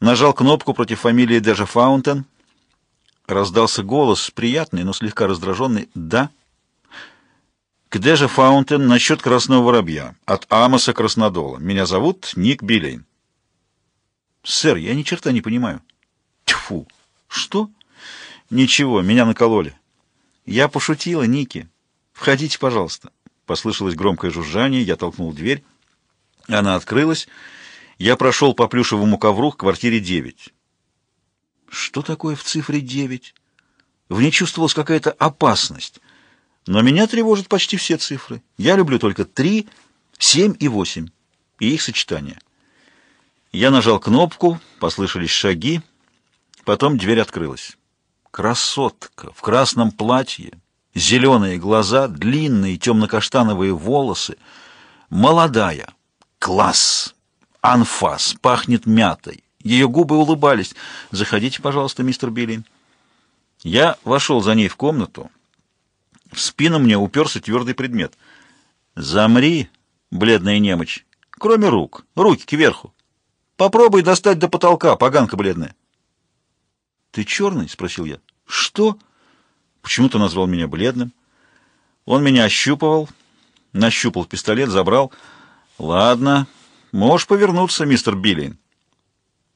Нажал кнопку против фамилии Дежа Фаунтен. Раздался голос, приятный, но слегка раздраженный. «Да». «К Дежа Фаунтен насчет красного воробья. От Амоса Краснодола. Меня зовут Ник Биллейн». «Сэр, я ни черта не понимаю». «Тьфу! Что?» «Ничего, меня накололи». «Я пошутила, Ники. Входите, пожалуйста». Послышалось громкое жужжание, я толкнул дверь. Она открылась. Я прошел по плюшевому ковру к квартире 9. Что такое в цифре 9? В ней чувствовалась какая-то опасность. Но меня тревожат почти все цифры. Я люблю только 3, 7 и 8. И их сочетание. Я нажал кнопку, послышались шаги. Потом дверь открылась. Красотка в красном платье, зеленые глаза, длинные темно-каштановые волосы, молодая, класс, анфас, пахнет мятой. Ее губы улыбались. «Заходите, пожалуйста, мистер Биллин». Я вошел за ней в комнату. В спину мне уперся твердый предмет. «Замри, бледная немочь, кроме рук, руки кверху. Попробуй достать до потолка, поганка бледная». «Ты черный?» — спросил я. «Что?» «Почему ты назвал меня бледным?» Он меня ощупывал, нащупал пистолет, забрал. «Ладно, можешь повернуться, мистер Биллин».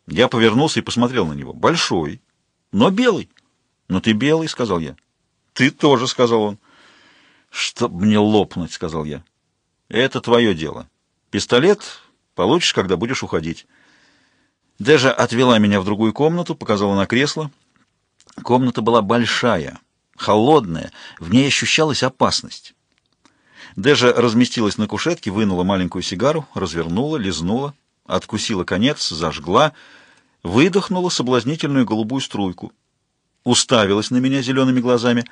Я повернулся и посмотрел на него. «Большой, но белый». «Но ты белый», — сказал я. «Ты тоже», — сказал он. «Чтоб мне лопнуть», — сказал я. «Это твое дело. Пистолет получишь, когда будешь уходить». Дежа отвела меня в другую комнату, показала на кресло. Комната была большая, холодная, в ней ощущалась опасность. Дежа разместилась на кушетке, вынула маленькую сигару, развернула, лизнула, откусила конец, зажгла, выдохнула соблазнительную голубую струйку, уставилась на меня зелеными глазами.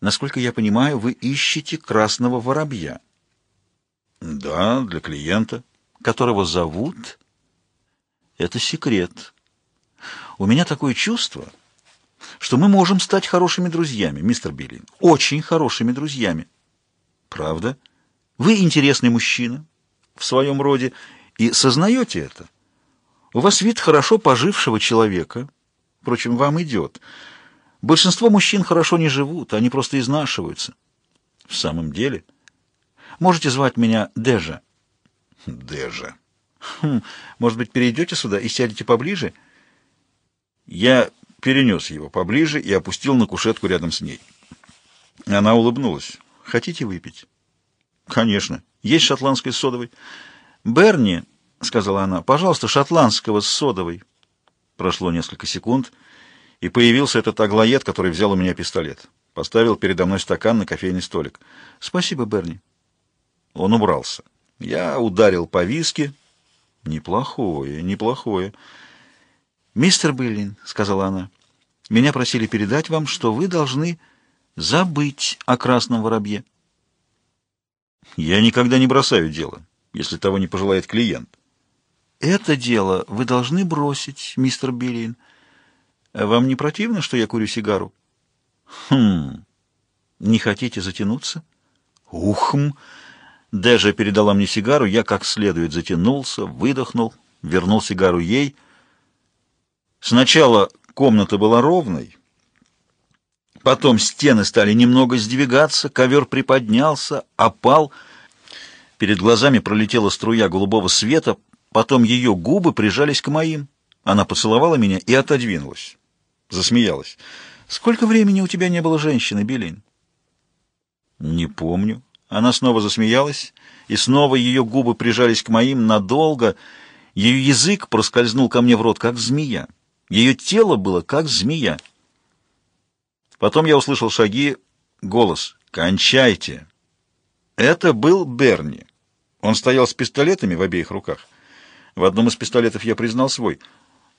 «Насколько я понимаю, вы ищете красного воробья?» «Да, для клиента». «Которого зовут?» «Это секрет. У меня такое чувство, что мы можем стать хорошими друзьями, мистер Биллин, очень хорошими друзьями». «Правда? Вы интересный мужчина в своем роде и сознаете это?» У вас вид хорошо пожившего человека. Впрочем, вам идет. Большинство мужчин хорошо не живут, они просто изнашиваются. В самом деле? Можете звать меня Дежа. Дежа. Хм, может быть, перейдете сюда и сядете поближе? Я перенес его поближе и опустил на кушетку рядом с ней. Она улыбнулась. Хотите выпить? Конечно. Есть шотландской содовой. Берни — сказала она. — Пожалуйста, шотландского с содовой. Прошло несколько секунд, и появился этот аглоед, который взял у меня пистолет. Поставил передо мной стакан на кофейный столик. — Спасибо, Берни. Он убрался. Я ударил по виске. — Неплохое, неплохое. — Мистер Биллин, — сказала она, — меня просили передать вам, что вы должны забыть о красном воробье. — Я никогда не бросаю дело, если того не пожелает клиент. Это дело вы должны бросить, мистер Биллин. Вам не противно, что я курю сигару? Хм. Не хотите затянуться? Ухм. Дежа передала мне сигару, я как следует затянулся, выдохнул, вернул сигару ей. Сначала комната была ровной, потом стены стали немного сдвигаться, ковер приподнялся, опал. Перед глазами пролетела струя голубого света, Потом ее губы прижались к моим. Она поцеловала меня и отодвинулась. Засмеялась. «Сколько времени у тебя не было женщины, Билин?» «Не помню». Она снова засмеялась, и снова ее губы прижались к моим надолго. Ее язык проскользнул ко мне в рот, как змея. Ее тело было, как змея. Потом я услышал шаги, голос «Кончайте!». Это был Берни. Он стоял с пистолетами в обеих руках. В одном из пистолетов я признал свой.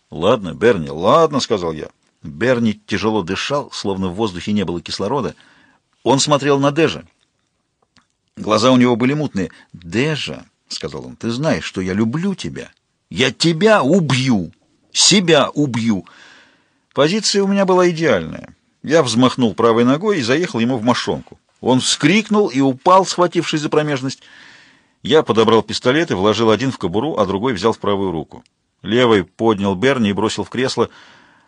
«Ладно, Берни, ладно», — сказал я. Берни тяжело дышал, словно в воздухе не было кислорода. Он смотрел на Дежа. Глаза у него были мутные. «Дежа», — сказал он, — «ты знаешь, что я люблю тебя. Я тебя убью, себя убью». Позиция у меня была идеальная. Я взмахнул правой ногой и заехал ему в мошонку. Он вскрикнул и упал, схватившись за промежность. Я подобрал пистолет и вложил один в кобуру, а другой взял в правую руку. Левый поднял Берни и бросил в кресло —